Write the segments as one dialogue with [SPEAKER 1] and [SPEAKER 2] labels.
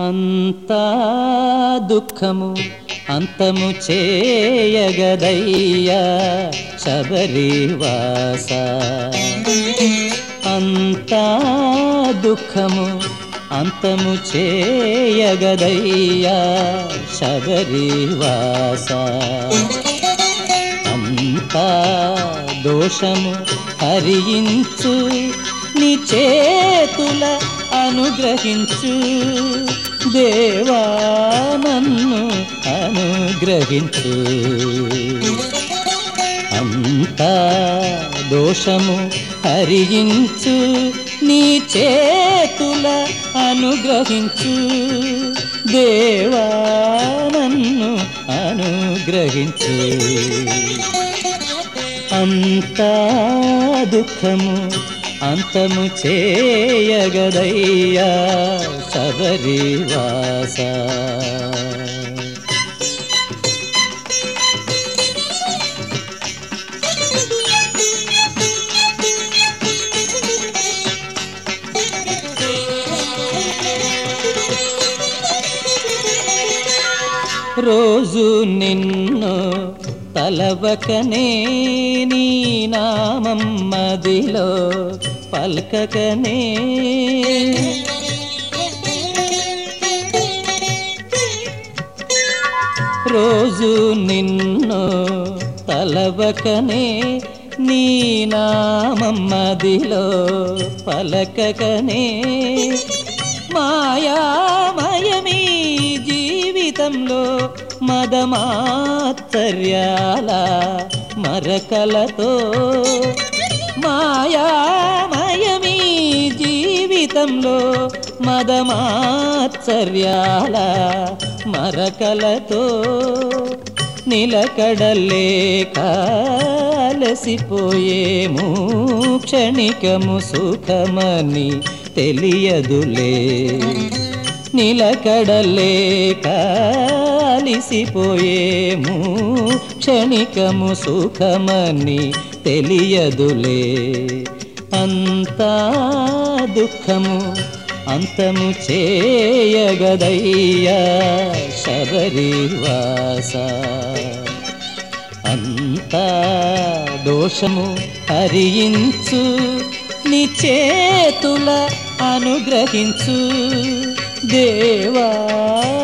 [SPEAKER 1] అంతా దుఃఖము అంతము చేయగదయ్యా శబరివాస అంతా దుఃఖము అంతము చేయగదయ్యా శబరివాస అంతా దోషము హరించు నీ చేతుల అనుగ్రహించు. దేవా నన్ను అనుగ్రహించు. అంతా దోషము హరించు నీ చేతుల అనుగ్రహించు. దేవా నన్ను అనుగ్రహించు. అంతా దుఃఖము అంతము చేయగదయ్యా సబరివాసా రోజు నిన్ను తలవకనే నీ నామం మదిలో పల్కకనే. రోజు నిన్ను తలవకనే నీ నామం మదిలో పలకకనే. మాయామయమీ జీవితంలో మదమాత్సర్యాల మరకలతో మాయామయమీ జీవితంలో మదమాత్సర్యాల మరకలతో నిలకడలేక అలసిపోయేము క్షణికము సుఖమని తెలియదులే. నిలకడలే అలిసిపోయేము క్షణికము సుఖమని తెలియదులే. అంతా దుఃఖము అంతము చేయగదయ్యా శబరివాస అంతా దోషము హరించు నీ చేతుల అనుగ్రహించు. దేవా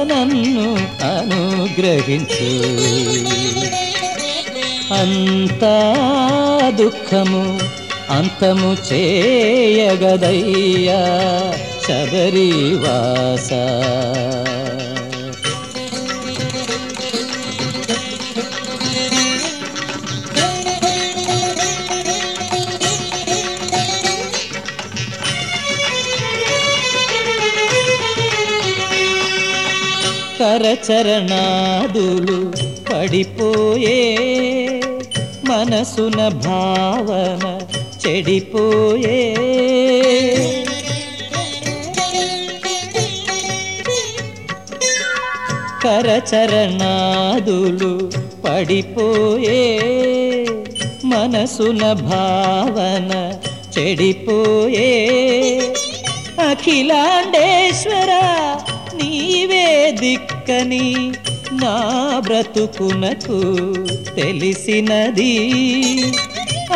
[SPEAKER 1] నన్ను అనుగ్రహించు. అంతా దుఃఖము అంతము చేయగదయ్యా శబరివాసా కరచరణాదులు పడిపోయే మనసున భావన చెడిపోయే. కరచరణాదులు పడిపోయే మనసున భావన చెడిపోయే. అఖిలాండేశ్వర నీవే దిక్కని నా బ్రతుకునకు తెలిసినది.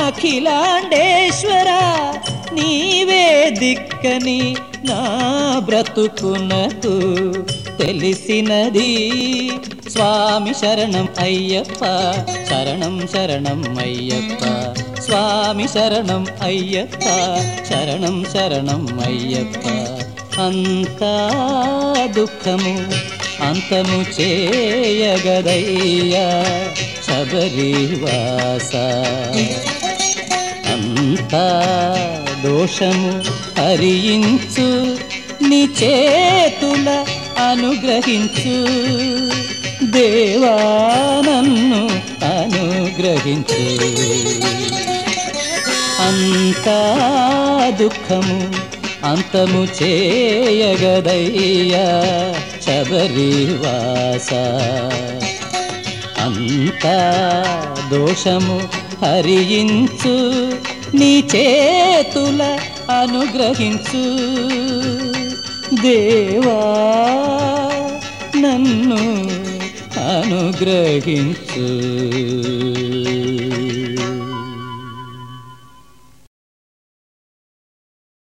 [SPEAKER 1] అఖిలాండేశ్వర నీవే దిక్కని నా బ్రతుకునకు తెలిసినది. స్వామి శరణం అయ్యప్ప శరణం శరణం అయ్యప్ప. స్వామి శరణం అయ్యప్ప శరణం శరణం అయ్యప్ప. అంతా దుఃఖము అంతము చేయగదయ్యా శబరివాస. అంతా దోషము హరించు నీ చేతుల అనుగ్రహించు. దేవా నన్ను అనుగ్రహించు. అంతా దుఃఖము అంతము చేయగదయ్యా శబరివాస అంతా దోషము హరించు నీ చేతుల అనుగ్రహించు. దేవా నన్ను అనుగ్రహించు.